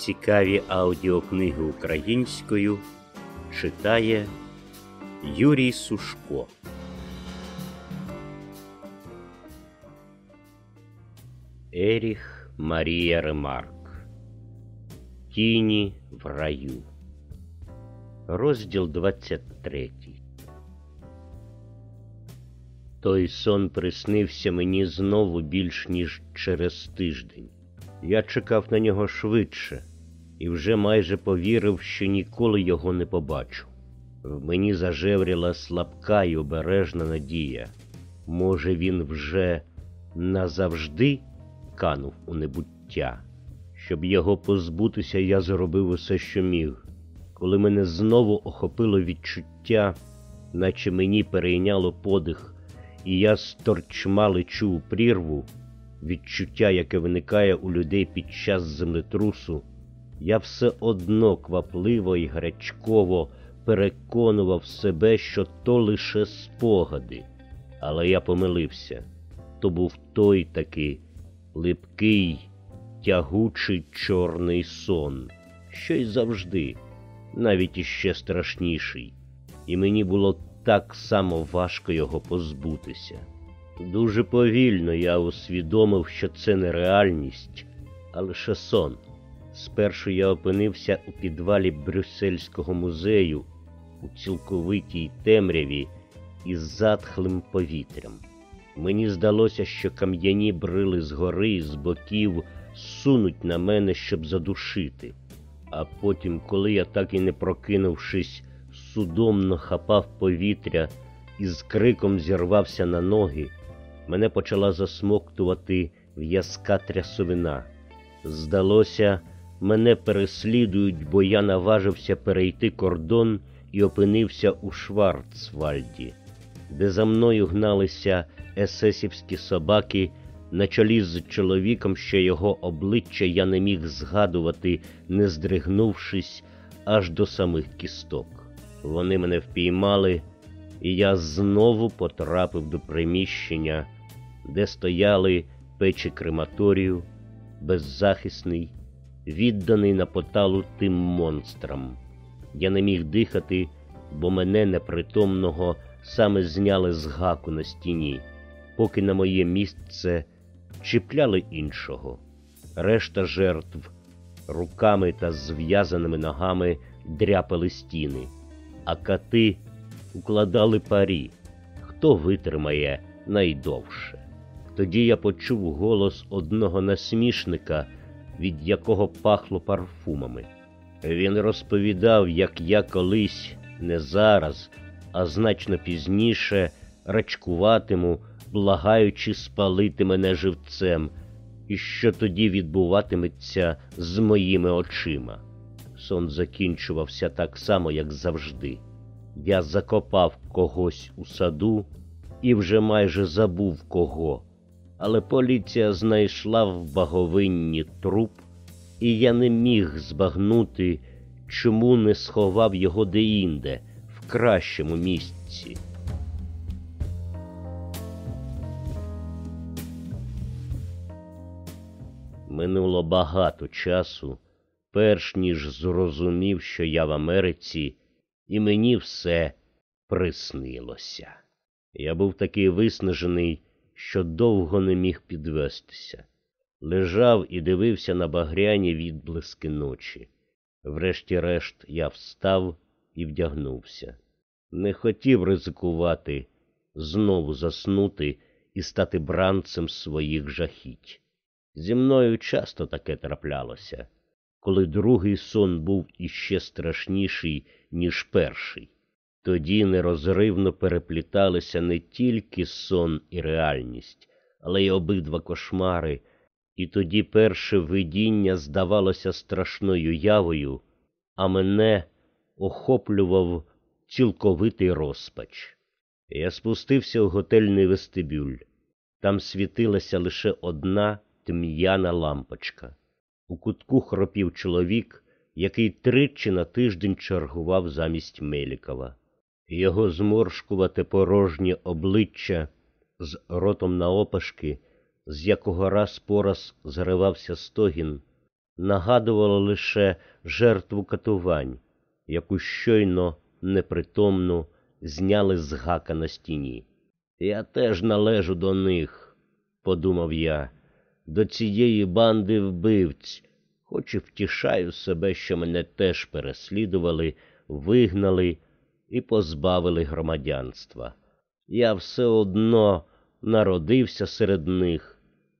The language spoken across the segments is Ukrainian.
Цікаві аудіокниги українською читає Юрій Сушко. Еріх Марія Ремарк Тіні в раю. Розділ 23 Той сон приснився мені знову більш ніж через тиждень. Я чекав на нього швидше і вже майже повірив, що ніколи його не побачу. В мені зажевріла слабка й обережна надія. Може, він вже назавжди канув у небуття. Щоб його позбутися, я зробив усе, що міг. Коли мене знову охопило відчуття, наче мені перейняло подих, і я сторчма лечу у прірву, відчуття, яке виникає у людей під час землетрусу, я все одно квапливо і гарячково переконував себе, що то лише спогади. Але я помилився. То був той такий липкий, тягучий чорний сон, що й завжди, навіть іще страшніший, і мені було так само важко його позбутися. Дуже повільно я усвідомив, що це не реальність, а лише сон. Спершу я опинився у підвалі Брюссельського музею у цілковитій темряві із затхлим повітрям. Мені здалося, що кам'яні брили згори і з боків сунуть на мене, щоб задушити. А потім, коли я, так і не прокинувшись, судомно хапав повітря і з криком зірвався на ноги, мене почала засмоктувати в'язка трясовина. Здалося, мене переслідують, бо я наважився перейти кордон і опинився у Шварцвальді, де за мною гналися есесівські собаки на чолі з чоловіком, що його обличчя я не міг згадувати, не здригнувшись аж до самих кісток. Вони мене впіймали, і я знову потрапив до приміщення, де стояли печі крематорію, беззахисний, відданий на поталу тим монстрам. Я не міг дихати, бо мене непритомного саме зняли з гаку на стіні, поки на моє місце чіпляли іншого. Решта жертв руками та зв'язаними ногами дряпали стіни, а кати укладали парі, хто витримає найдовше. Тоді я почув голос одного насмішника, від якого пахло парфумами. Він розповідав, як я колись, не зараз, а значно пізніше рачкуватиму, благаючи спалити мене живцем, і що тоді відбуватиметься з моїми очима. Сон закінчувався так само, як завжди. Я закопав когось у саду і вже майже забув кого, але поліція знайшла в баговинні труп, і я не міг збагнути, чому не сховав його деінде, в кращому місці. Минуло багато часу, перш ніж зрозумів, що я в Америці, і мені все приснилося. Я був такий виснажений, що довго не міг підвестися. Лежав і дивився на багряні відблиски ночі. Врешті-решт я встав і вдягнувся. Не хотів ризикувати, знову заснути і стати бранцем своїх жахіть. Зі мною часто таке траплялося, коли другий сон був іще страшніший, ніж перший. Тоді нерозривно перепліталися не тільки сон і реальність, але й обидва кошмари, і тоді перше видіння здавалося страшною явою, а мене охоплював цілковитий розпач. Я спустився у готельний вестибюль. Там світилася лише одна тм'яна лампочка. У кутку хропів чоловік, який тричі на тиждень чергував замість Мелікова. Його зморшкувате порожнє обличчя з ротом наопашки, з якого раз по раз зривався стогін, нагадувало лише жертву катувань, яку щойно непритомну зняли з гака на стіні. Я теж належу до них, подумав я, до цієї банди вбивць, хоч і втішаю себе, що мене теж переслідували, вигнали і позбавили громадянства. Я все одно народився серед них,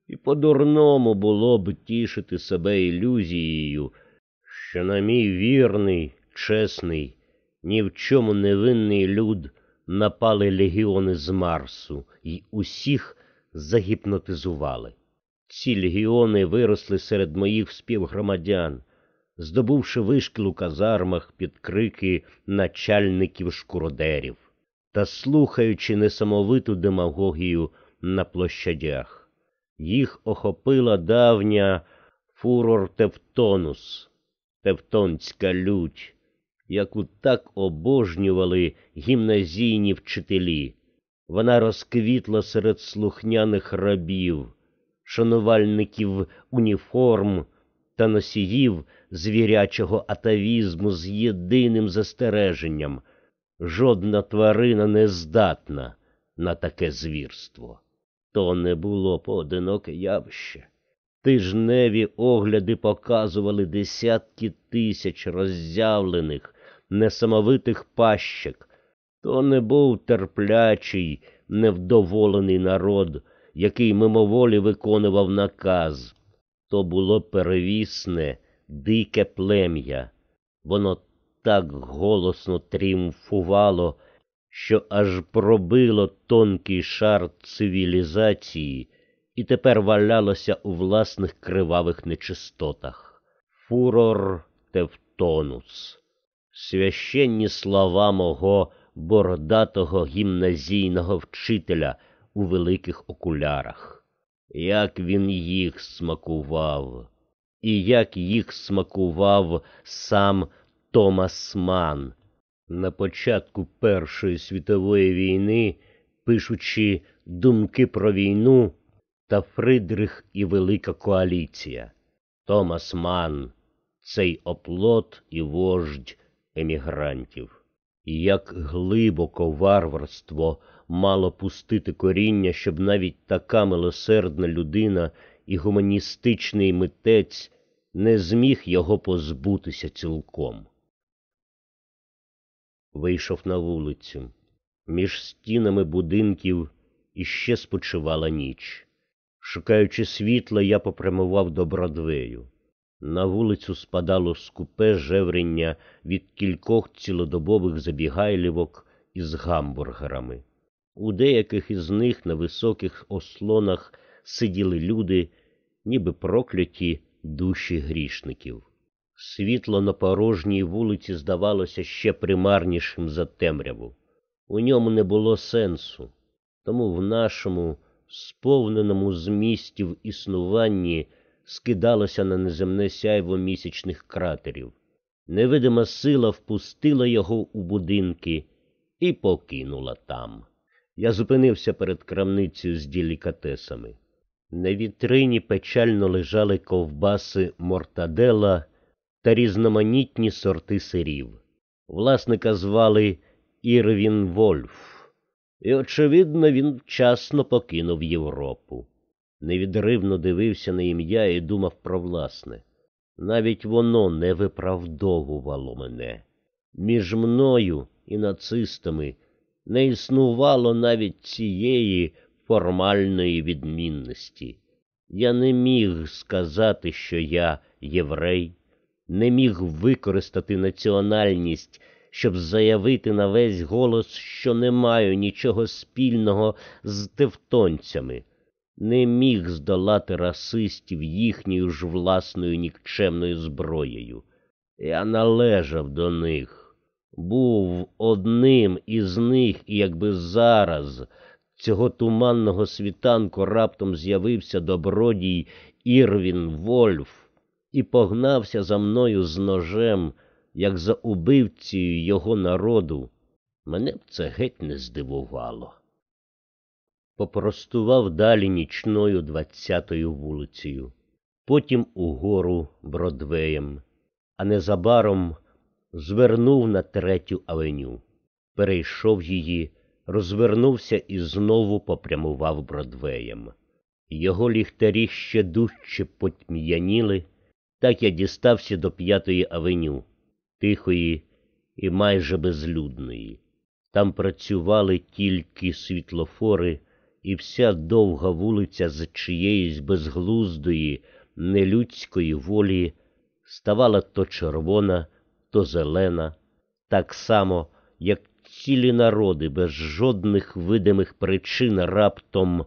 і по-дурному було б тішити себе ілюзією, що на мій вірний, чесний, ні в чому невинний люд напали легіони з Марсу і усіх загіпнотизували. Ці легіони виросли серед моїх співгромадян, здобувши вишкіл у казармах під крики начальників шкуродерів та слухаючи несамовиту демагогію на площадях. Їх охопила давня фурор Тевтонус, Тевтонська лють, яку так обожнювали гімназійні вчителі. Вона розквітла серед слухняних рабів, шанувальників уніформ та носіїв звірячого атавізму з єдиним застереженням жодна тварина не здатна на таке звірство. То не було поодиноке явище. Тижневі огляди показували десятки тисяч роззявлених, несамовитих пащик. То не був терплячий, невдоволений народ, який мимоволі виконував наказ. То було перевісне, дике плем'я. Воно так голосно тріумфувало, що аж пробило тонкий шар цивілізації і тепер валялося у власних кривавих нечистотах. Фурор Тевтонус. Священні слова мого бородатого гімназійного вчителя у великих окулярах. Як він їх смакував, і як їх смакував сам Томас Ман. На початку Першої світової війни, пишучи думки про війну та Фридрих і Велика коаліція. Томас Ман, цей оплот і вождь емігрантів. І як глибоко варварство мало пустити коріння, щоб навіть така милосердна людина і гуманістичний митець не зміг його позбутися цілком. Вийшов на вулицю. Між стінами будинків іще спочивала ніч. Шукаючи світла, я попрямував до Бродвею. На вулицю спадало скупе жеврення від кількох цілодобових забігайлівок із гамбургерами. У деяких із них на високих ослонах сиділи люди, ніби прокляті душі грішників. Світло на порожній вулиці здавалося ще примарнішим за темряву. У ньому не було сенсу, тому в нашому сповненому змістів існуванні скидалося на неземне сяйво місячних кратерів. Невидима сила впустила його у будинки і покинула там. Я зупинився перед крамницею з делікатесами. На вітрині печально лежали ковбаси мортадела та різноманітні сорти сирів. Власника звали Ірвін Вольф, і, очевидно, він вчасно покинув Європу. Невідривно дивився на ім'я і думав про власне. Навіть воно не виправдовувало мене. Між мною і нацистами не існувало навіть цієї формальної відмінності. Я не міг сказати, що я єврей, не міг використати національність, щоб заявити на весь голос, що не маю нічого спільного з тевтонцями, не міг здолати расистів їхньою ж власною нікчемною зброєю. Я належав до них, був одним із них, і якби зараз цього туманного світанку раптом з'явився добродій Ірвін Вольф і погнався за мною з ножем, як за убивцею його народу, мене б це геть не здивувало. Попростував далі нічною двадцятою вулицею. потім угору Бродвеєм, а незабаром звернув на третю авеню, перейшов її, розвернувся і знову попрямував Бродвеєм. Його ліхтарі ще дужче потьм'яніли, так я дістався до п'ятої авеню, тихої і майже безлюдної. Там працювали тільки світлофори, і вся довга вулиця з чиєїсь безглуздої, нелюдської волі ставала то червона, то зелена, так само, як цілі народи без жодних видимих причин раптом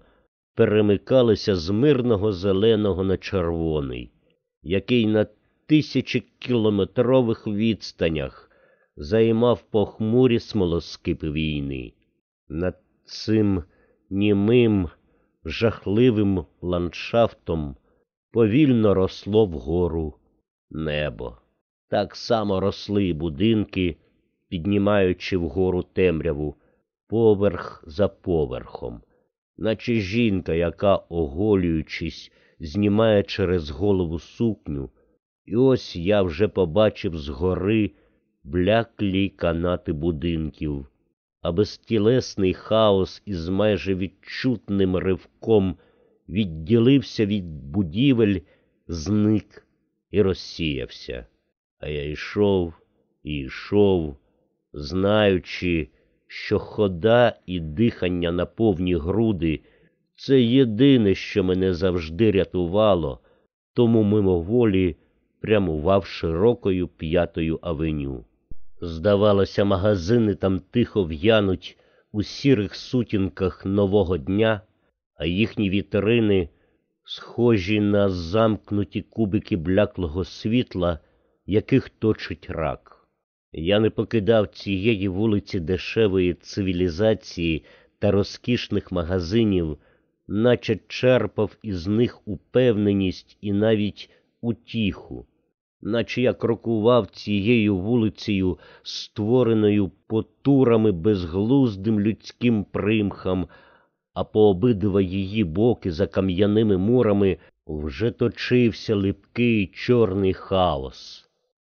перемикалися з мирного зеленого на червоний, який на тисячекілометрових відстанях займав похмурі смолоскипи війни. Над цим німим, жахливим ландшафтом повільно росло вгору небо. Так само росли будинки, піднімаючи вгору темряву, поверх за поверхом, наче жінка, яка, оголюючись, знімає через голову сукню, і ось я вже побачив згори бляклі канати будинків, а безтілесний хаос із майже відчутним ривком відділився від будівель, зник і розсіявся. А я йшов і йшов, знаючи, що хода і дихання на повні груди це єдине, що мене завжди рятувало, тому мимоволі прямував широкою п'ятою авеню. Здавалося, магазини там тихо в'януть у сірих сутінках нового дня, а їхні вітрини, схожі на замкнуті кубики бляклого світла, яких точить рак. Я не покидав цієї вулиці дешевої цивілізації та розкішних магазинів, наче черпав із них упевненість і навіть утіху наче я крокував цією вулицею, створеною потурами безглуздим людським примхам, а по обидва її боки за кам'яними мурами вже точився липкий чорний хаос.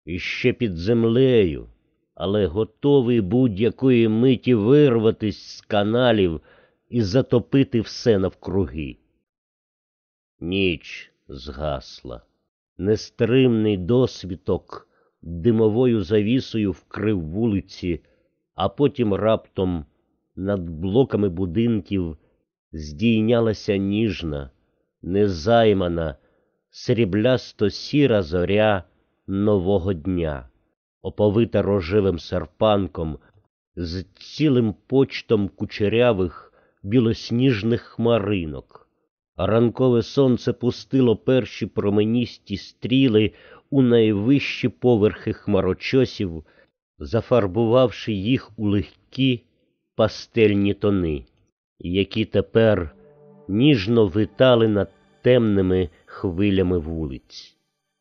І ще під землею, але готовий будь-якої миті вирватись з каналів і затопити все навкруги. Ніч згасла. Нестримний досвіток димовою завісою вкрив вулиці, а потім раптом над блоками будинків здійнялася ніжна, незаймана, сріблясто сіра зоря нового дня, оповита рожевим серпанком, з цілим почтом кучерявих білосніжних хмаринок. Ранкове сонце пустило перші променісті стріли у найвищі поверхи хмарочосів, зафарбувавши їх у легкі пастельні тони, які тепер ніжно витали над темними хвилями вулиць.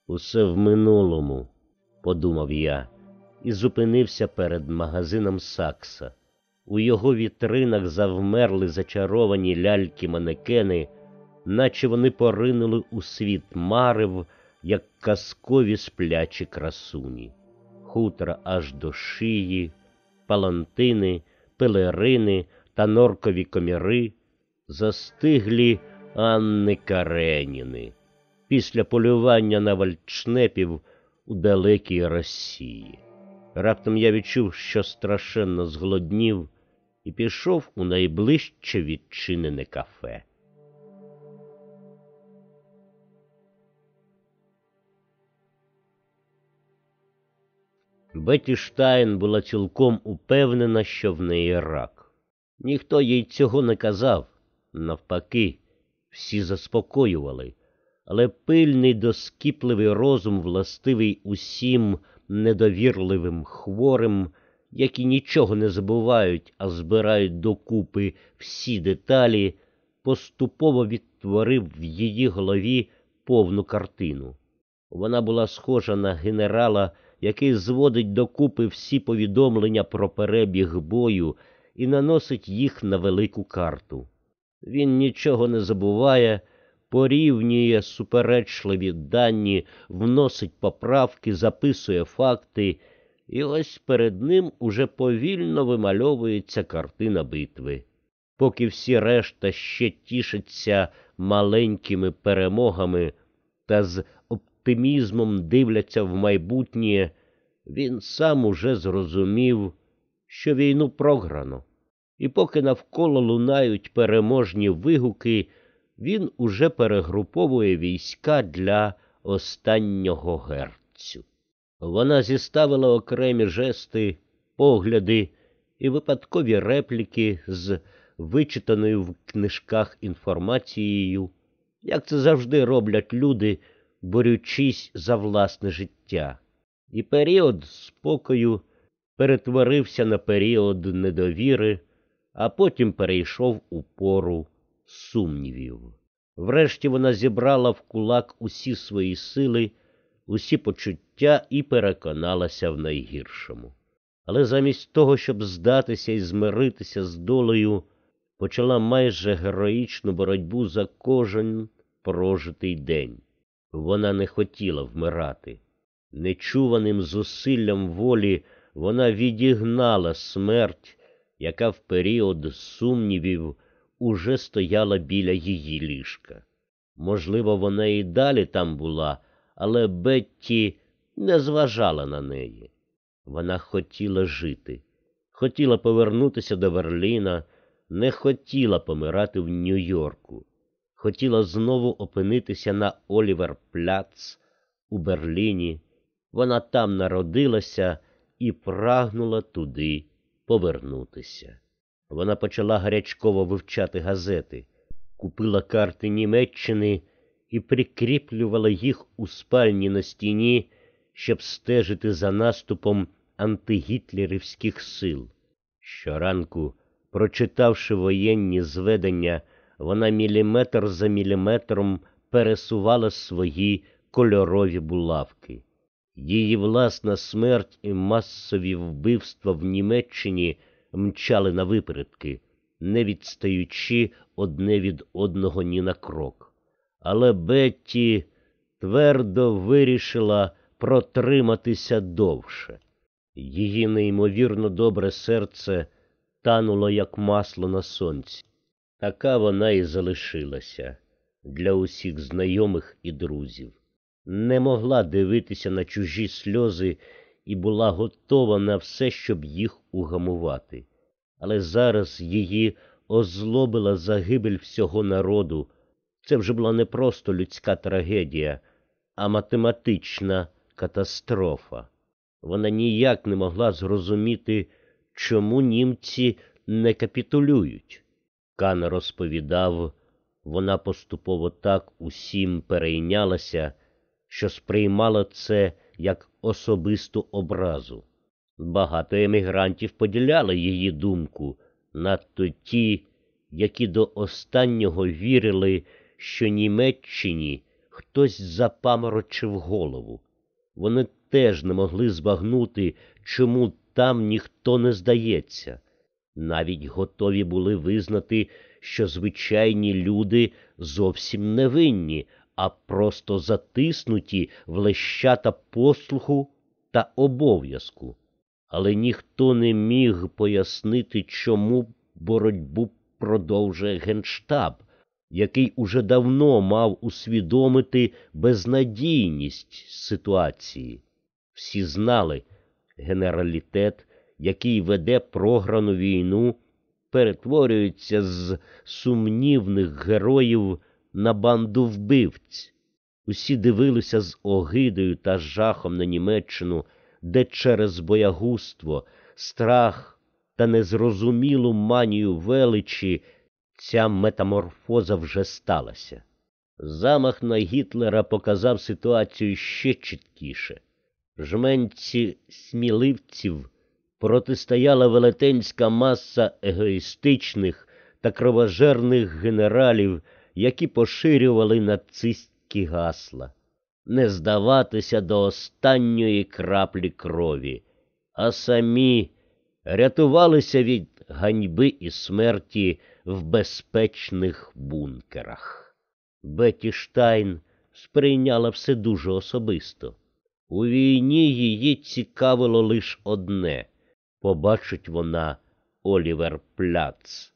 Усе в минулому, подумав я, і зупинився перед магазином Сакса. У його вітринах завмерли зачаровані ляльки манекени наче вони поринули у світ марив, як казкові сплячі красуні, хутра аж до шиї, палантини, пелерини та норкові коміри, застиглі Анни Кареніни після полювання на вальчнепів у далекій Росії. Раптом я відчув, що страшенно зголоднів, і пішов у найближче відчинене кафе. Беті Штайн була цілком упевнена, що в неї рак. Ніхто їй цього не казав. Навпаки, всі заспокоювали, але пильний доскіпливий розум, властивий усім недовірливим хворим, які нічого не забувають, а збирають докупи всі деталі, поступово відтворив в її голові повну картину. Вона була схожа на генерала який зводить докупи всі повідомлення про перебіг бою і наносить їх на велику карту. Він нічого не забуває, порівнює суперечливі дані, вносить поправки, записує факти, і ось перед ним уже повільно вимальовується картина битви. Поки всі решта ще тішаться маленькими перемогами та з оптимізмом дивляться в майбутнє, він сам уже зрозумів, що війну програно. І поки навколо лунають переможні вигуки, він уже перегруповує війська для останнього герцю. Вона зіставила окремі жести, погляди і випадкові репліки з вичитаною в книжках інформацією, як це завжди роблять люди, борючись за власне життя. І період спокою перетворився на період недовіри, а потім перейшов у пору сумнівів. Врешті вона зібрала в кулак усі свої сили, усі почуття і переконалася в найгіршому. Але замість того, щоб здатися і змиритися з долею, почала майже героїчну боротьбу за кожен прожитий день. Вона не хотіла вмирати. Нечуваним зусиллям волі вона відігнала смерть, яка в період сумнівів уже стояла біля її ліжка. Можливо, вона і далі там була, але Бетті не зважала на неї. Вона хотіла жити, хотіла повернутися до Берліна, не хотіла помирати в Нью-Йорку, хотіла знову опинитися на Олівер Пляц у Берліні. Вона там народилася і прагнула туди повернутися. Вона почала гарячково вивчати газети, купила карти Німеччини і прикріплювала їх у спальні на стіні, щоб стежити за наступом антигітлерівських сил. Щоранку, прочитавши воєнні зведення, вона міліметр за міліметром пересувала свої кольорові булавки. Її власна смерть і масові вбивства в Німеччині мчали на випередки, не відстаючи одне від одного ні на крок. Але Бетті твердо вирішила протриматися довше. Її неймовірно добре серце тануло, як масло на сонці. Така вона і залишилася для усіх знайомих і друзів. Не могла дивитися на чужі сльози і була готова на все, щоб їх угамувати. Але зараз її озлобила загибель всього народу. Це вже була не просто людська трагедія, а математична катастрофа. Вона ніяк не могла зрозуміти, чому німці не капітулюють. Кан розповідав, вона поступово так усім перейнялася, що сприймала це як особисту образу. Багато емігрантів поділяли її думку, надто ті, які до останнього вірили, що Німеччині хтось запаморочив голову. Вони теж не могли збагнути, чому там ніхто не здається. Навіть готові були визнати, що звичайні люди зовсім не винні, а просто затиснуті в лещата послуху та обов'язку. Але ніхто не міг пояснити, чому боротьбу продовжує Генштаб, який уже давно мав усвідомити безнадійність ситуації. Всі знали, генералітет, який веде програну війну, перетворюється з сумнівних героїв на банду вбивць. Усі дивилися з огидою та жахом на Німеччину, де через боягузтво, страх та незрозумілу манію величі ця метаморфоза вже сталася. Замах на Гітлера показав ситуацію ще чіткіше. Жменці сміливців протистояла велетенська маса егоїстичних та кровожерних генералів, які поширювали нацистські гасла, не здаватися до останньої краплі крові, а самі рятувалися від ганьби і смерті в безпечних бункерах. Бетті Штайн сприйняла все дуже особисто. У війні її цікавило лише одне побачить вона Олівер Пляц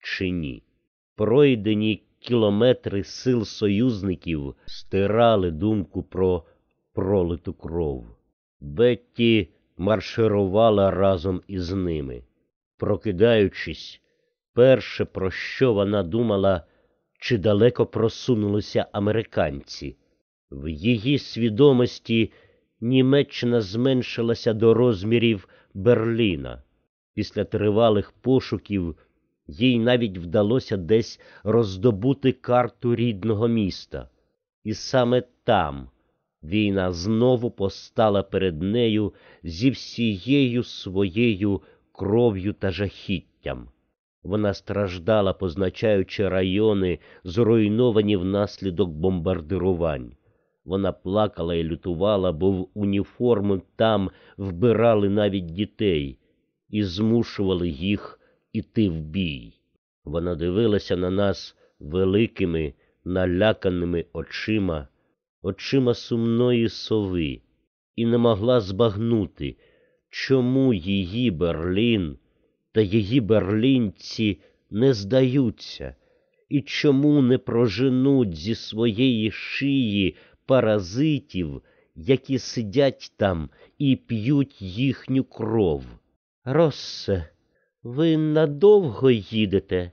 чи ні. Пройдені кілометри сил союзників стирали думку про пролиту кров. Бетті марширувала разом із ними. Прокидаючись, перше, про що вона думала, чи далеко просунулися американці. В її свідомості Німеччина зменшилася до розмірів Берліна. Після тривалих пошуків їй навіть вдалося десь роздобути карту рідного міста. І саме там війна знову постала перед нею зі всією своєю кров'ю та жахіттям. Вона страждала, позначаючи райони, зруйновані внаслідок бомбардирувань. Вона плакала і лютувала, бо в уніформу там вбирали навіть дітей і змушували їх іти в бій. Вона дивилася на нас великими, наляканими очима, очима сумної сови, і не могла збагнути, чому її Берлін та її берлінці не здаються, і чому не проженуть зі своєї шиї паразитів, які сидять там і п'ють їхню кров. Россе, ви надовго їдете?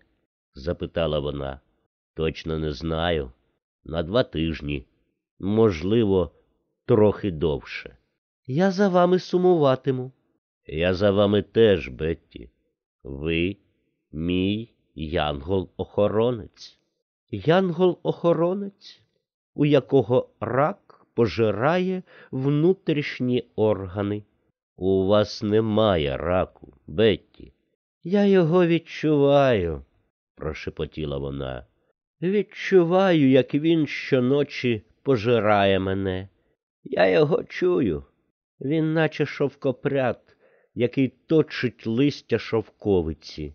запитала вона. Точно не знаю. На два тижні, можливо, трохи довше. Я за вами сумуватиму. Я за вами теж, Бетті. Ви мій янгол-охоронець. Янгол-охоронець, у якого рак пожирає внутрішні органи. У вас немає раку, Бетті. Я його відчуваю, прошепотіла вона. Відчуваю, як він щоночі пожирає мене. Я його чую. Він наче шовкопряд, який точить листя шовковиці.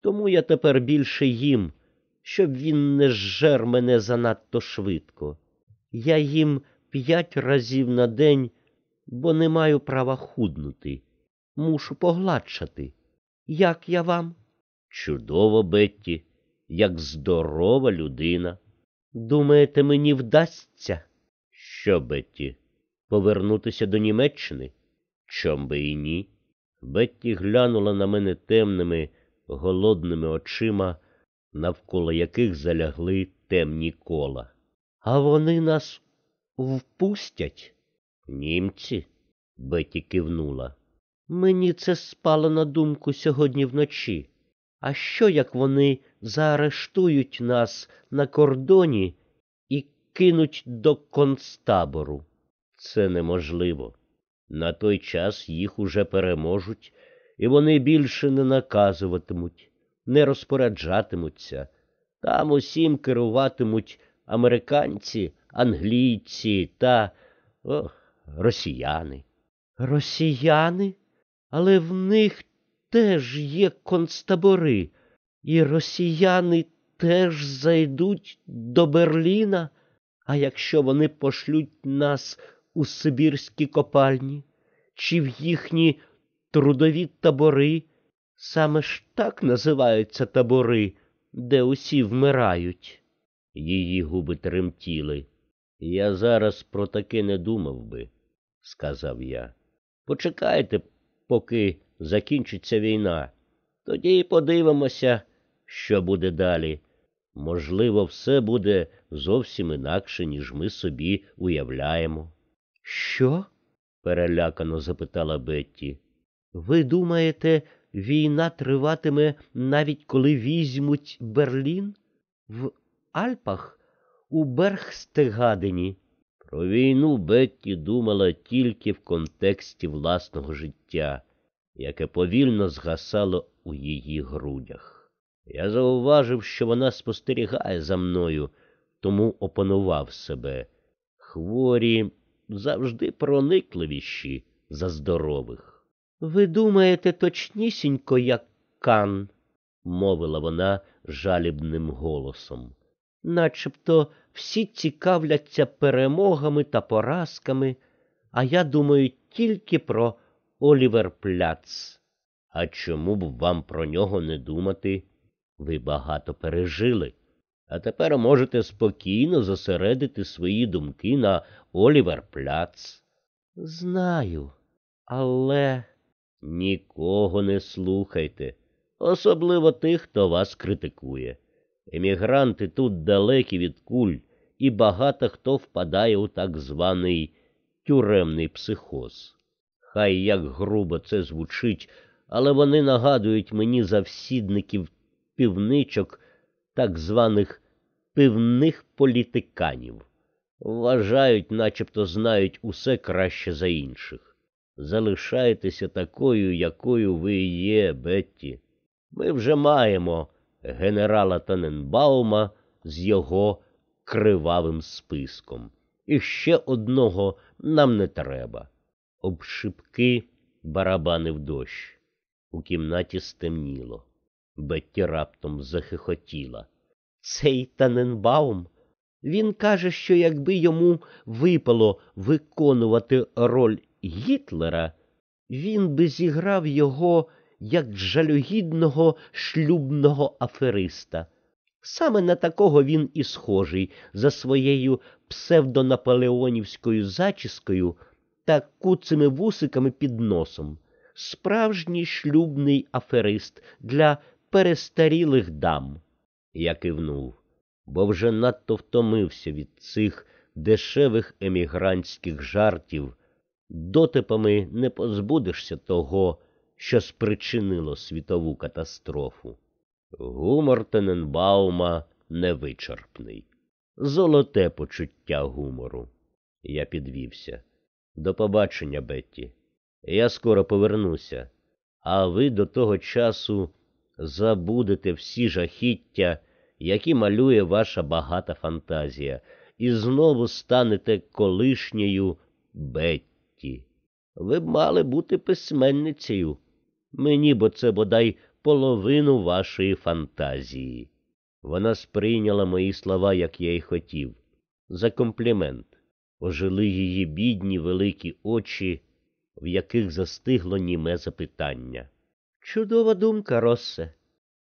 Тому я тепер більше їм, щоб він не зжер мене занадто швидко. Я їм п'ять разів на день, бо не маю права худнути. Мушу погладшати. Як я вам? Чудово, Бетті, як здорова людина. Думаєте, мені вдасться? Що, Бетті, повернутися до Німеччини? Чом би і ні? Бетті глянула на мене темними, голодними очима, навколо яких залягли темні кола. А вони нас впустять? Німці? Бетті кивнула. Мені це спало на думку сьогодні вночі. А що, як вони заарештують нас на кордоні і кинуть до концтабору? Це неможливо. На той час їх уже переможуть, і вони більше не наказуватимуть, не розпоряджатимуться. Там усім керуватимуть американці, англійці та ох, росіяни. Росіяни? Але в них теж є концтабори, і росіяни теж зайдуть до Берліна. А якщо вони пошлють нас у Сибірські копальні чи в їхні трудові табори, саме ж так називаються табори, де усі вмирають. Її губи тремтіли. Я зараз про таке не думав би, сказав я. Почекайте, поки закінчиться війна. Тоді і подивимося, що буде далі. Можливо, все буде зовсім інакше, ніж ми собі уявляємо. Що? перелякано запитала Бетті. Ви думаєте, війна триватиме навіть коли візьмуть Берлін? В Альпах? У Бергстегадені? Про війну Бетті думала тільки в контексті власного життя, яке повільно згасало у її грудях. Я зауважив, що вона спостерігає за мною, тому опанував себе. Хворі завжди проникливіші за здорових. Ви думаєте точнісінько, як Кан, мовила вона жалібним голосом. Начебто всі цікавляться перемогами та поразками, а я думаю тільки про Олівер Пляц. А чому б вам про нього не думати? Ви багато пережили, а тепер можете спокійно зосередити свої думки на Олівер Пляц. Знаю, але нікого не слухайте, особливо тих, хто вас критикує. Емігранти тут далекі від куль, і багато хто впадає у так званий тюремний психоз. Хай як грубо це звучить, але вони нагадують мені завсідників півничок так званих пивних політиканів. Вважають, начебто знають усе краще за інших. Залишайтеся такою, якою ви є, Бетті. Ми вже маємо генерала Таненбаума з його кривавим списком. І ще одного нам не треба. Обшипки барабанив дощ. У кімнаті стемніло. Бетті раптом захихотіла. Цей Таненбаум, він каже, що якби йому випало виконувати роль Гітлера, він би зіграв його як жалюгідного шлюбного афериста. Саме на такого він і схожий за своєю псевдонаполеонівською зачіскою та куцими вусиками під носом. Справжній шлюбний аферист для перестарілих дам. Я кивнув, бо вже надто втомився від цих дешевих емігрантських жартів. Дотипами не позбудешся того, що спричинило світову катастрофу. Гумор Тененбаума невичерпний. Золоте почуття гумору. Я підвівся. До побачення, Бетті. Я скоро повернуся, а ви до того часу забудете всі жахіття, які малює ваша багата фантазія, і знову станете колишньою Бетті. Ви б мали бути письменницею. Мені бо це бодай половину вашої фантазії. Вона сприйняла мої слова, як я й хотів, за комплімент. Ожили її бідні великі очі, в яких застигло німе запитання. Чудова думка, Россе,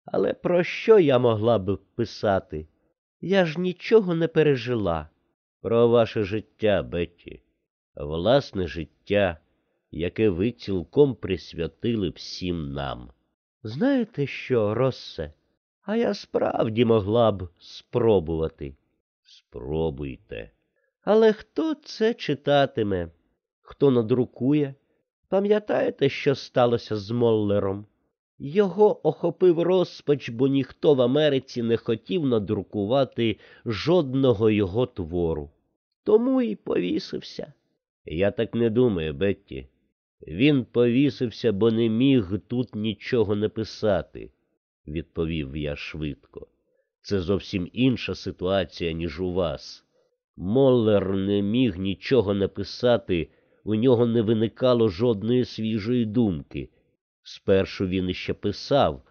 але про що я могла б писати? Я ж нічого не пережила. Про ваше життя, Бетті, власне життя, яке ви цілком присвятили всім нам. Знаєте що, Россе? А я справді могла б спробувати. Спробуйте. Але хто це читатиме? Хто надрукує? Пам'ятаєте, що сталося з Моллером? Його охопив розпач, бо ніхто в Америці не хотів надрукувати жодного його твору. Тому і повісився. Я так не думаю, Бетті. Він повісився, бо не міг тут нічого написати, відповів я швидко. Це зовсім інша ситуація, ніж у вас. Моллер не міг нічого написати, у нього не виникало жодної свіжої думки. Спершу він іще писав,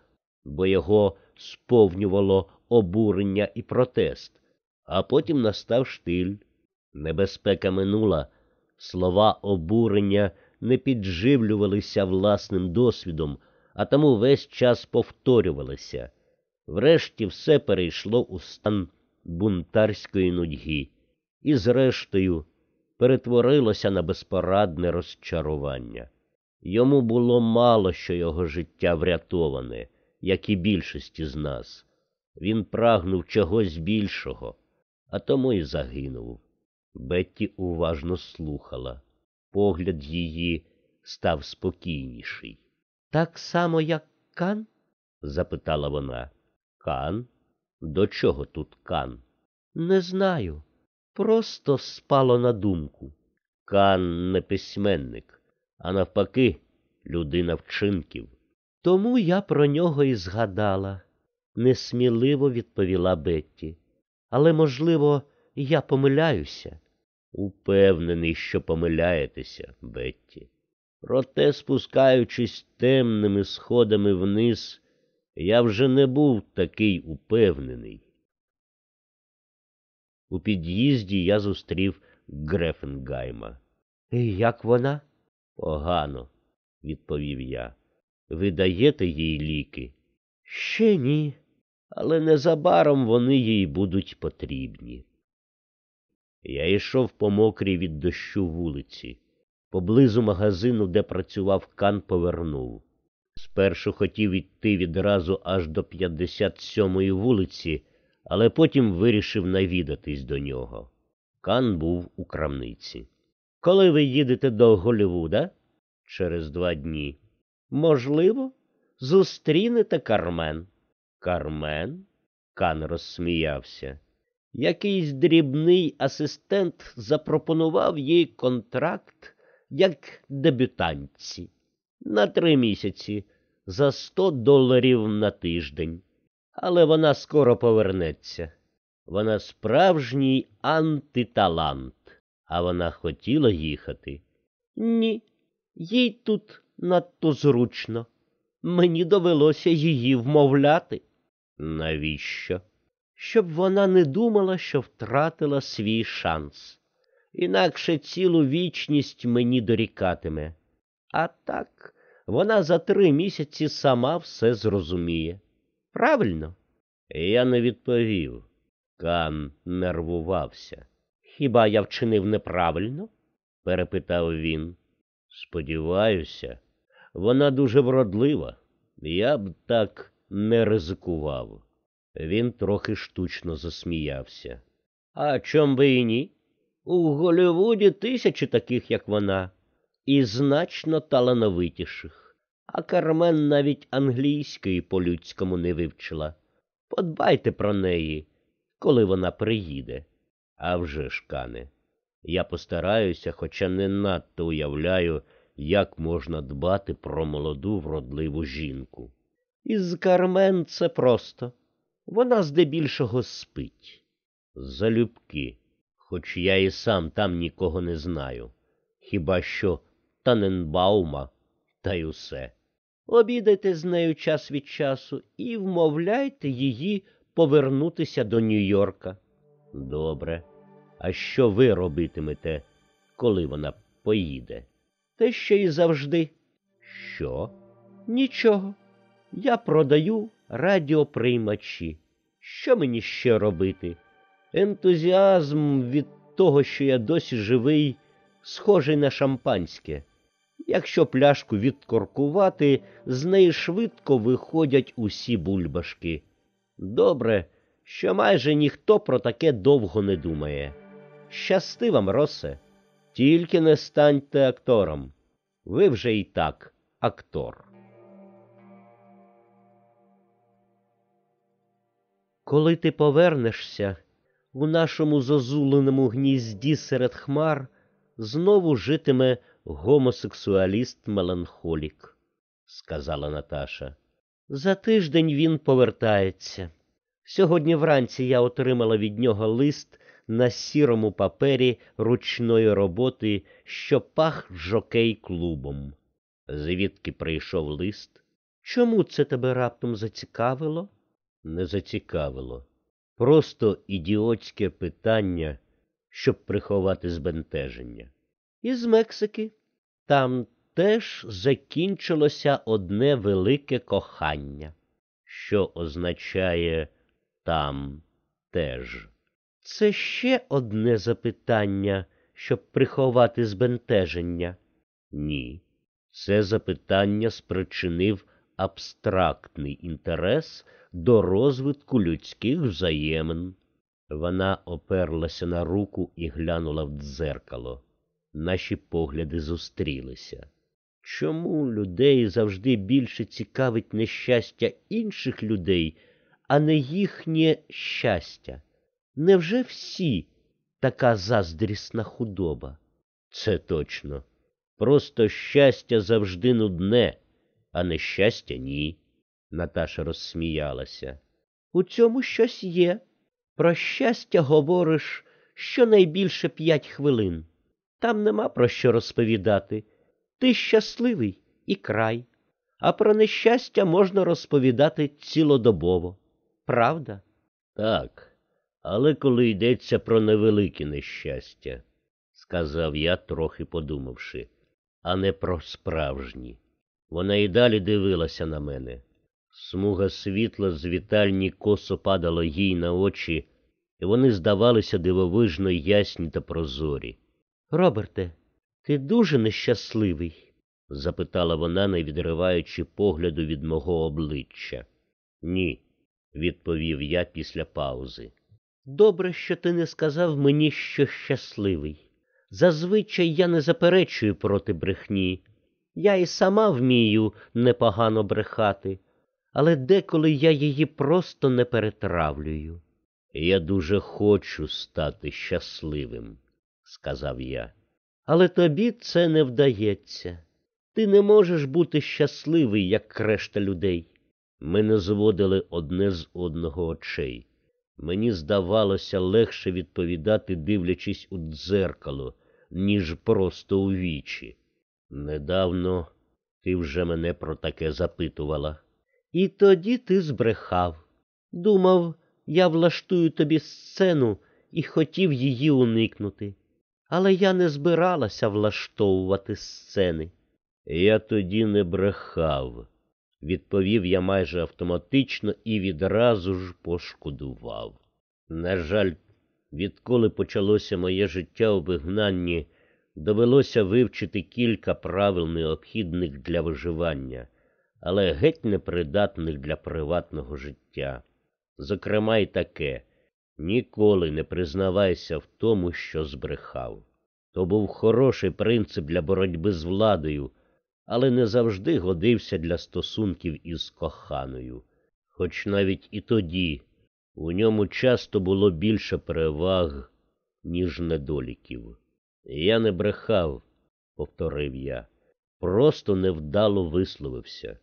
бо його сповнювало обурення і протест, а потім настав штиль. Небезпека минула, слова обурення не підживлювалися власним досвідом, а тому весь час повторювалися. Врешті все перейшло у стан бунтарської нудьги і, зрештою, перетворилося на безпорадне розчарування. Йому було мало, що його життя врятоване, як і більшості з нас. Він прагнув чогось більшого, а тому й загинув. Бетті уважно слухала. Погляд її став спокійніший. Так само, як Кан? запитала вона. Кан? До чого тут Кан? Не знаю. Просто спало на думку. Кан не письменник, а навпаки, людина вчинків. Тому я про нього і згадала, несміливо відповіла Бетті. Але, можливо, я помиляюся. Упевнений, що помиляєтеся, Бетті. Проте, спускаючись темними сходами вниз, я вже не був такий упевнений. У під'їзді я зустрів Грефенгайма. «І Як вона? Погано, відповів я. Ви даєте їй ліки? Ще ні, але незабаром вони їй будуть потрібні. Я йшов по мокрій від дощу вулиці. Поблизу магазину, де працював Кан, повернув. Спершу хотів іти відразу аж до 57-ї вулиці, але потім вирішив навідатись до нього. Кан був у крамниці. Коли ви їдете до Голлівуда? Через два дні. Можливо, зустрінете Кармен. Кармен? Кан розсміявся. Якийсь дрібний асистент запропонував їй контракт як дебютантці на три місяці за сто доларів на тиждень. Але вона скоро повернеться. Вона справжній антиталант. А вона хотіла їхати? Ні, їй тут надто зручно. Мені довелося її вмовляти. Навіщо? Щоб вона не думала, що втратила свій шанс. Інакше цілу вічність мені дорікатиме. А так вона за три місяці сама все зрозуміє. Правильно? Я не відповів. Кан нервувався. Хіба я вчинив неправильно? перепитав він. Сподіваюся, вона дуже вродлива. Я б так не ризикував. Він трохи штучно засміявся. А чом би і ні? У Голлівуді тисячі таких, як вона, і значно талановитіших. А Кармен навіть англійської по-людському не вивчила. Подбайте про неї, коли вона приїде. А вже ж, Кане, я постараюся, хоча не надто уявляю, як можна дбати про молоду вродливу жінку. Із Кармен це просто. Вона здебільшого спить. Залюбки, хоч я і сам там нікого не знаю. Хіба що Таненбаума, та й усе. Обідайте з нею час від часу і вмовляйте її повернутися до Нью-Йорка. Добре. А що ви робитимете, коли вона поїде? Те що і завжди. Що? Нічого. Я продаю радіоприймачі. Що мені ще робити? Ентузіазм від того, що я досі живий, схожий на шампанське. Якщо пляшку відкоркувати, з неї швидко виходять усі бульбашки. Добре, що майже ніхто про таке довго не думає. Щасти вам, Росе, тільки не станьте актором. Ви вже і так актор. Коли ти повернешся у нашому зозуленому гнізді серед хмар, знову житиме гомосексуаліст меланхолік, сказала Наташа. За тиждень він повертається. Сьогодні вранці я отримала від нього лист на сірому папері ручної роботи, що пах жокей клубом. Звідки прийшов лист? Чому це тебе раптом зацікавило? Не зацікавило. Просто ідіотське питання, щоб приховати збентеження. Із Мексики там теж закінчилося одне велике кохання, що означає там теж. Це ще одне запитання, щоб приховати збентеження? Ні. Це запитання спричинив абстрактний інтерес до розвитку людських взаємин. Вона оперлася на руку і глянула в дзеркало. Наші погляди зустрілися. Чому людей завжди більше цікавить нещастя інших людей, а не їхнє щастя? Невже всі така заздрісна худоба? Це точно. Просто щастя завжди нудне, а нещастя ні. Наташа розсміялася. У цьому щось є. Про щастя говориш щонайбільше п'ять хвилин. Там нема про що розповідати. Ти щасливий і край, а про нещастя можна розповідати цілодобово. Правда? Так, Але коли йдеться про невелике нещастя, сказав я, трохи подумавши, а не про справжні. Вона і далі дивилася на мене. Смуга світла з вітальні косо падало їй на очі, і вони здавалися дивовижно ясні та прозорі. Роберте, ти дуже нещасливий? запитала вона, не відриваючи погляду від мого обличчя. Ні, відповів я після паузи. Добре, що ти не сказав мені, що щасливий. Зазвичай я не заперечую проти брехні. Я і сама вмію непогано брехати, але деколи я її просто не перетравлюю. Я дуже хочу стати щасливим, сказав я. Але тобі це не вдається. Ти не можеш бути щасливий, як решта людей. Ми не зводили одне з одного очей. Мені здавалося легше відповідати, дивлячись у дзеркало, ніж просто у вічі. Недавно ти вже мене про таке запитувала. І тоді ти збрехав. Думав, я влаштую тобі сцену і хотів її уникнути. Але я не збиралася влаштовувати сцени. Я тоді не брехав, відповів я майже автоматично і відразу ж пошкодував. На жаль, відколи почалося моє життя у вигнанні, довелося вивчити кілька правил необхідних для виживання, але геть непридатних для приватного життя. Зокрема, й таке ніколи не признавайся в тому, що збрехав. То був хороший принцип для боротьби з владою, але не завжди годився для стосунків із коханою. Хоч навіть і тоді у ньому часто було більше переваг, ніж недоліків. Я не брехав, повторив я, просто невдало висловився.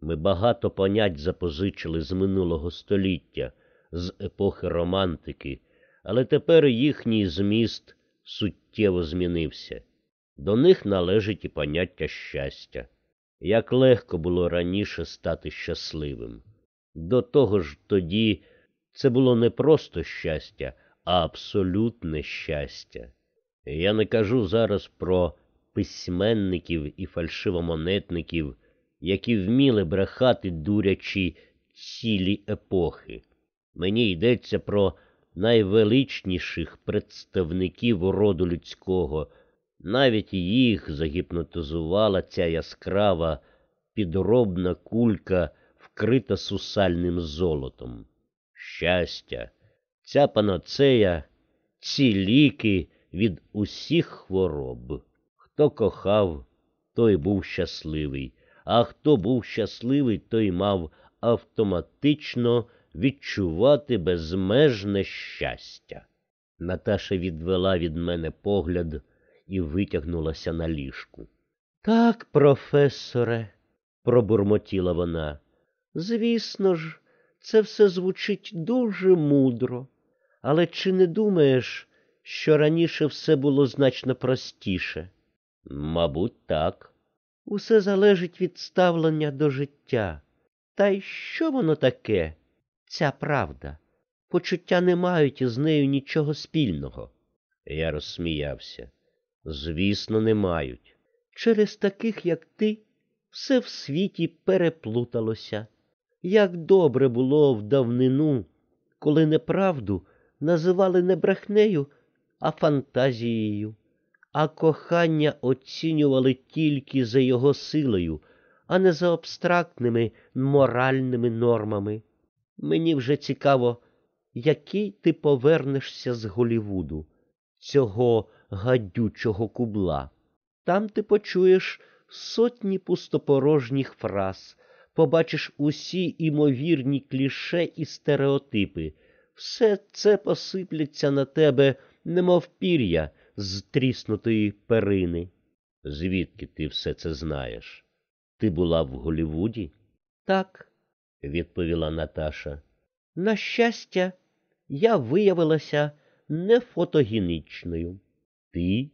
Ми багато понять запозичили з минулого століття, з епохи романтики, але тепер їхній зміст суттєво змінився. До них належить і поняття щастя. Як легко було раніше стати щасливим. До того ж тоді це було не просто щастя, а абсолютне щастя. Я не кажу зараз про письменників і фальшивомонетників, які вміли брехати дурячі цілі епохи. Мені йдеться про найвеличніших представників роду людського, навіть їх загіпнотизувала ця яскрава підробна кулька, вкрита сусальним золотом. Щастя, ця панацея, ці ліки від усіх хвороб. Хто кохав, той був щасливий, а хто був щасливий, той мав автоматично відчувати безмежне щастя. Наташа відвела від мене погляд і витягнулася на ліжку. Так, професоре, пробурмотіла вона. Звісно ж, це все звучить дуже мудро, але чи не думаєш, що раніше все було значно простіше? Мабуть, так. Усе залежить від ставлення до життя. Та й що воно таке? Ця правда. Почуття не мають із нею нічого спільного. Я розсміявся. Звісно, не мають. Через таких, як ти, все в світі переплуталося. Як добре було в давнину, коли неправду називали не брехнею, а фантазією, а кохання оцінювали тільки за його силою, а не за абстрактними моральними нормами. Мені вже цікаво, який ти повернешся з Голівуду, цього гадючого кубла. Там ти почуєш сотні пустопорожніх фраз, побачиш усі імовірні кліше і стереотипи. Все це посипляться на тебе, немов пір'я з тріснутої перини. Звідки ти все це знаєш? Ти була в Голівуді? Так, відповіла Наташа. На щастя, я виявилася не фотогенічною. Ти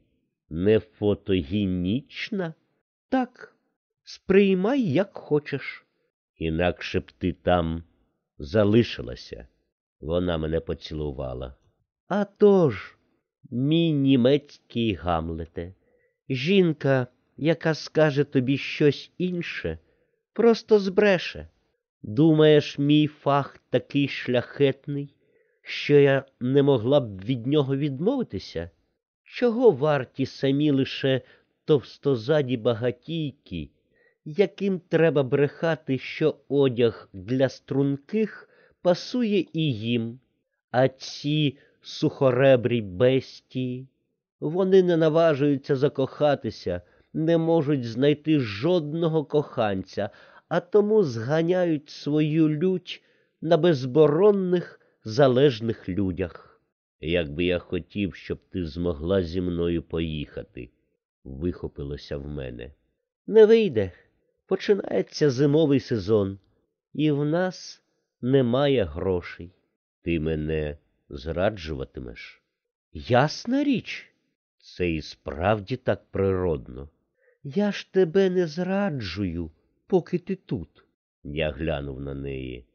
не фотогенічна? Так, сприймай, як хочеш. Інакше б ти там залишилася. Вона мене поцілувала. А тож, мій німецький Гамлете, жінка, яка скаже тобі щось інше, просто збреше. Думаєш, мій фах такий шляхетний, що я не могла б від нього відмовитися? Чого варті самі лише товстозаді багатійки, яким треба брехати, що одяг для струнких пасує і їм, а ці сухоребрі бестії, вони не наважуються закохатися, не можуть знайти жодного коханця, а тому зганяють свою лють на безборонних залежних людях. Якби я хотів, щоб ти змогла зі мною поїхати, вихопилося в мене. Не вийде. Починається зимовий сезон, і в нас немає грошей. Ти мене зраджуватимеш? Ясна річ, це і справді так природно. Я ж тебе не зраджую, поки ти тут. Я глянув на неї,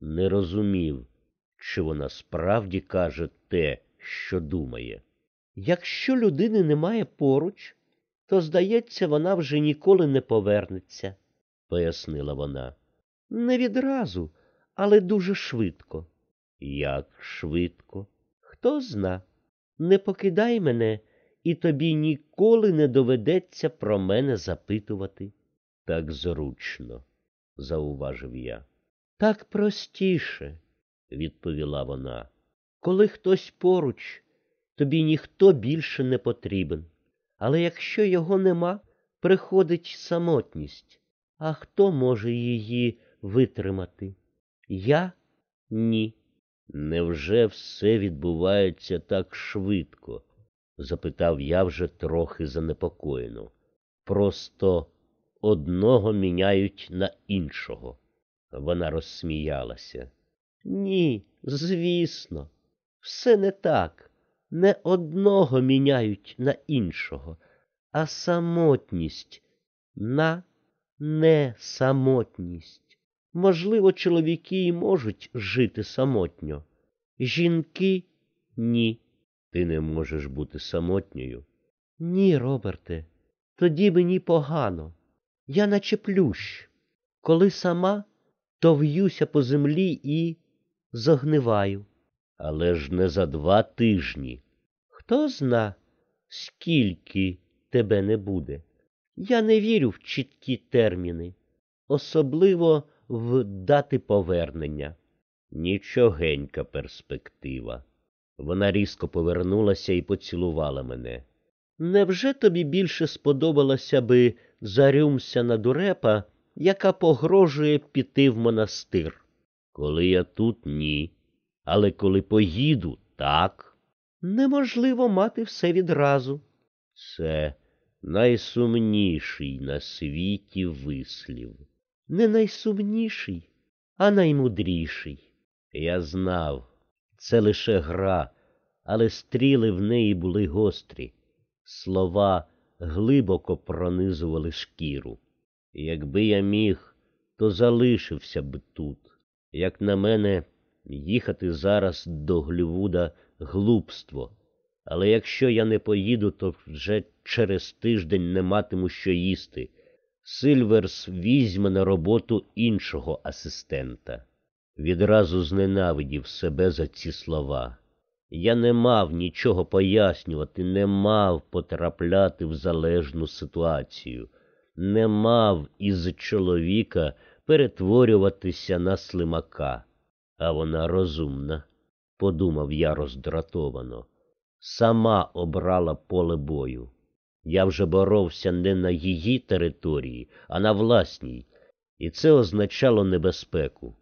не розумів, чи вона справді каже те, що думає. Якщо людини немає поруч, то, здається, вона вже ніколи не повернеться, пояснила вона. Не відразу, але дуже швидко. Як швидко? Хто зна. Не покидай мене, і тобі ніколи не доведеться про мене запитувати. Так зручно, зауважив я. Так простіше, відповіла вона. Коли хтось поруч, тобі ніхто більше не потрібен. Але якщо його нема, приходить самотність. А хто може її витримати? Я ні. Невже все відбувається так швидко? запитав я вже трохи занепокоєно. Просто одного міняють на іншого. Вона розсміялася. Ні, звісно, все не так. Не одного міняють на іншого, а самотність на несамотність. Можливо, чоловіки і можуть жити самотньо. Жінки ні. Ти не можеш бути самотньою. Ні, Роберте, тоді мені погано. Я наче плющ. Коли сама, то в'юся по землі і загниваю. Але ж не за два тижні. Хто зна, скільки тебе не буде. Я не вірю в чіткі терміни, особливо в дати повернення. Нічогенька перспектива. Вона різко повернулася і поцілувала мене. Невже тобі більше сподобалася би зарюмся на дурепа, яка погрожує піти в монастир? Коли я тут ні, але коли поїду, так. Неможливо мати все відразу. Це найсумніший на світі вислів. Не найсумніший, а наймудріший. Я знав, це лише гра, але стріли в неї були гострі, слова глибоко пронизували шкіру. Якби я міг, то залишився б тут. Як на мене, їхати зараз до Глівуда глупство. Але якщо я не поїду, то вже через тиждень не матиму що їсти. Сильверс візьме на роботу іншого асистента. Відразу зненавидів себе за ці слова. Я не мав нічого пояснювати, не мав потрапляти в залежну ситуацію, не мав із чоловіка перетворюватися на слимака. А вона розумна, подумав я роздратовано, сама обрала поле бою. Я вже боровся не на її території, а на власній, і це означало небезпеку.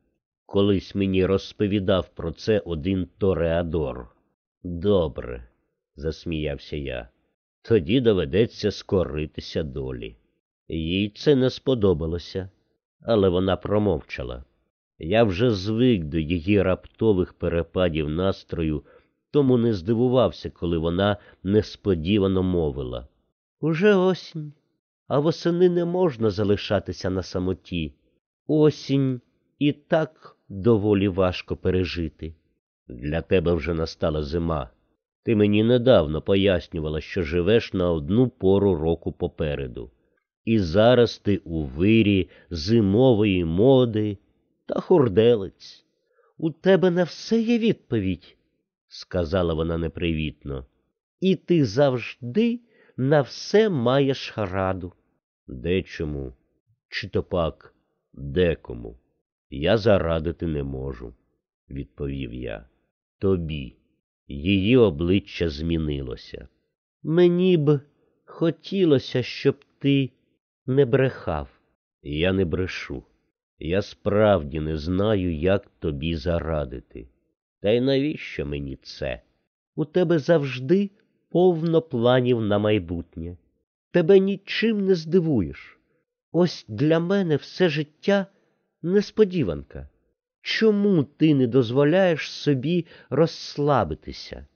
Колись мені розповідав про це один Тореадор. Добре, засміявся я. Тоді доведеться скоритися долі. Їй це не сподобалося, але вона промовчала. Я вже звик до її раптових перепадів настрою, тому не здивувався, коли вона несподівано мовила. Уже осінь, а восени не можна залишатися на самоті. Осінь і так доволі важко пережити. Для тебе вже настала зима. Ти мені недавно пояснювала, що живеш на одну пору року попереду. І зараз ти у вирі зимової моди та хурделець. У тебе на все є відповідь, сказала вона непривітно. І ти завжди на все маєш раду. Дечому, чи то пак декому. Я зарадити не можу, відповів я. Тобі. Її обличчя змінилося. Мені б хотілося, щоб ти не брехав. Я не брешу. Я справді не знаю, як тобі зарадити. Та й навіщо мені це? У тебе завжди повно планів на майбутнє. Тебе нічим не здивуєш. Ось для мене все життя несподіванка. Чому ти не дозволяєш собі розслабитися?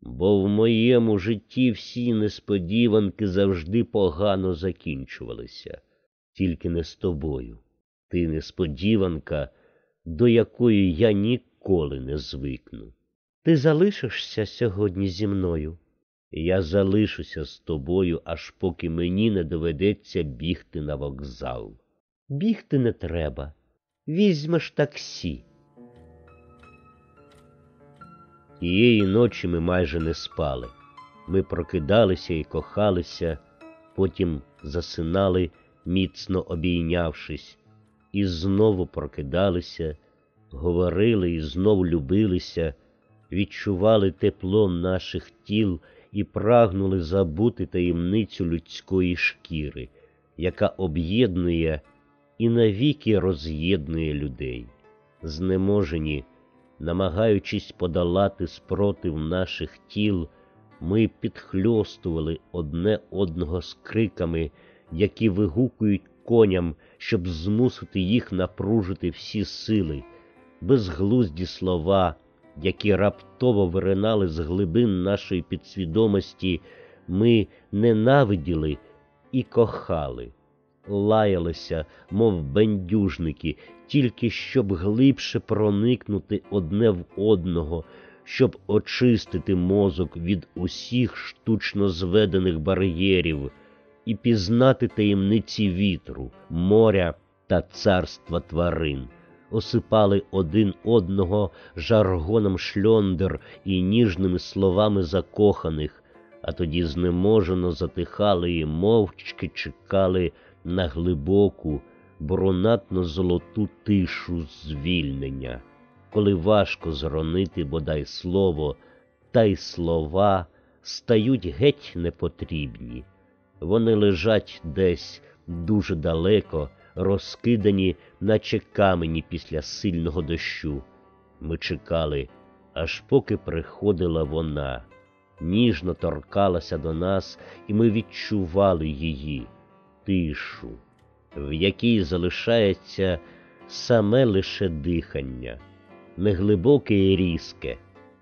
Бо в моєму житті всі несподіванки завжди погано закінчувалися, тільки не з тобою. Ти несподіванка, до якої я ніколи не звикну. Ти залишишся сьогодні зі мною? Я залишуся з тобою, аж поки мені не доведеться бігти на вокзал. Бігти не треба. Візьмеш таксі. Тієї ночі ми майже не спали. Ми прокидалися і кохалися, потім засинали, міцно обійнявшись, і знову прокидалися, говорили і знов любилися, відчували тепло наших тіл і прагнули забути таємницю людської шкіри, яка об'єднує і навіки роз'єднує людей. Знеможені, намагаючись подолати спротив наших тіл, ми підхльостували одне одного з криками, які вигукують коням, щоб змусити їх напружити всі сили, безглузді слова, які раптово виринали з глибин нашої підсвідомості, ми ненавиділи і кохали лаялися, мов бендюжники, тільки щоб глибше проникнути одне в одного, щоб очистити мозок від усіх штучно зведених бар'єрів і пізнати таємниці вітру, моря та царства тварин. Осипали один одного жаргоном шльондер і ніжними словами закоханих, а тоді знеможено затихали і мовчки чекали на глибоку, бронатно золоту тишу звільнення, коли важко зронити бодай слово, та й слова стають геть непотрібні. Вони лежать десь дуже далеко, розкидані, наче камені після сильного дощу. Ми чекали, аж поки приходила вона, ніжно торкалася до нас, і ми відчували її тишу, в якій залишається саме лише дихання, не глибоке і різке,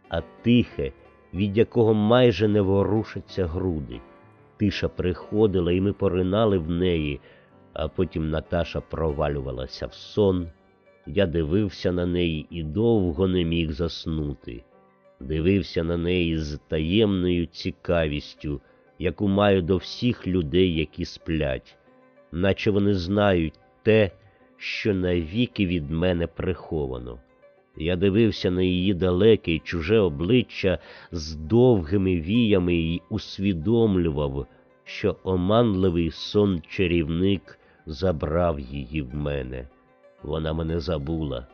а тихе, від якого майже не ворушаться груди. Тиша приходила, і ми поринали в неї, а потім Наташа провалювалася в сон. Я дивився на неї і довго не міг заснути. Дивився на неї з таємною цікавістю, яку маю до всіх людей, які сплять, наче вони знають те, що навіки від мене приховано. Я дивився на її далеке чуже обличчя з довгими віями і усвідомлював, що оманливий сон чарівник забрав її в мене. Вона мене забула,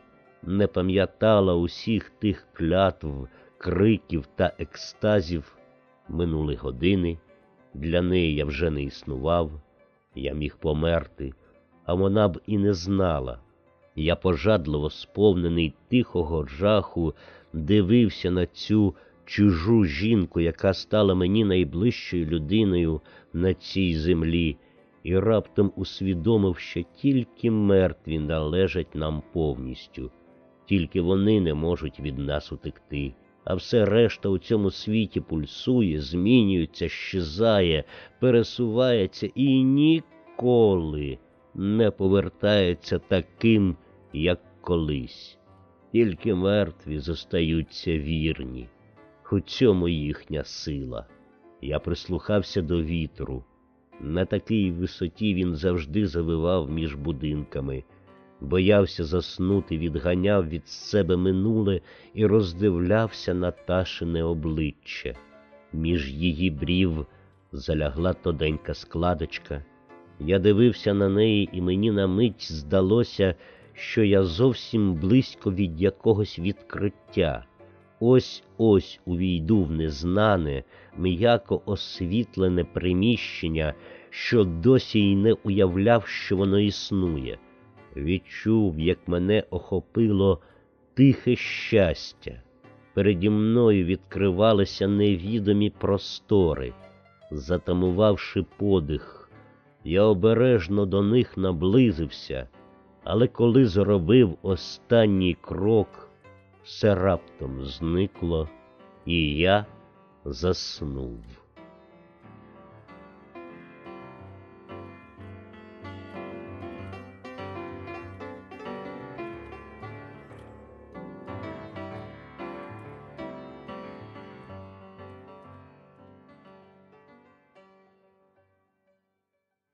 не пам'ятала усіх тих клятв, криків та екстазів. Минули години, для неї я вже не існував, я міг померти, а вона б і не знала. Я пожадливо сповнений тихого жаху, дивився на цю чужу жінку, яка стала мені найближчою людиною на цій землі, і раптом усвідомив, що тільки мертві належать нам повністю, тільки вони не можуть від нас утекти а все решта у цьому світі пульсує, змінюється, щезає, пересувається і ніколи не повертається таким, як колись. Тільки мертві зостаються вірні. У цьому їхня сила. Я прислухався до вітру. На такій висоті він завжди завивав між будинками, боявся заснути, відганяв від себе минуле і роздивлявся на ташине обличчя. Між її брів залягла тоденька складочка. Я дивився на неї, і мені на мить здалося, що я зовсім близько від якогось відкриття. Ось ось увійду в незнане, м'яко освітлене приміщення, що досі й не уявляв, що воно існує. Відчув, як мене охопило тихе щастя. Переді мною відкривалися невідомі простори. Затамувавши подих, я обережно до них наблизився, але коли зробив останній крок, все раптом зникло, і я заснув.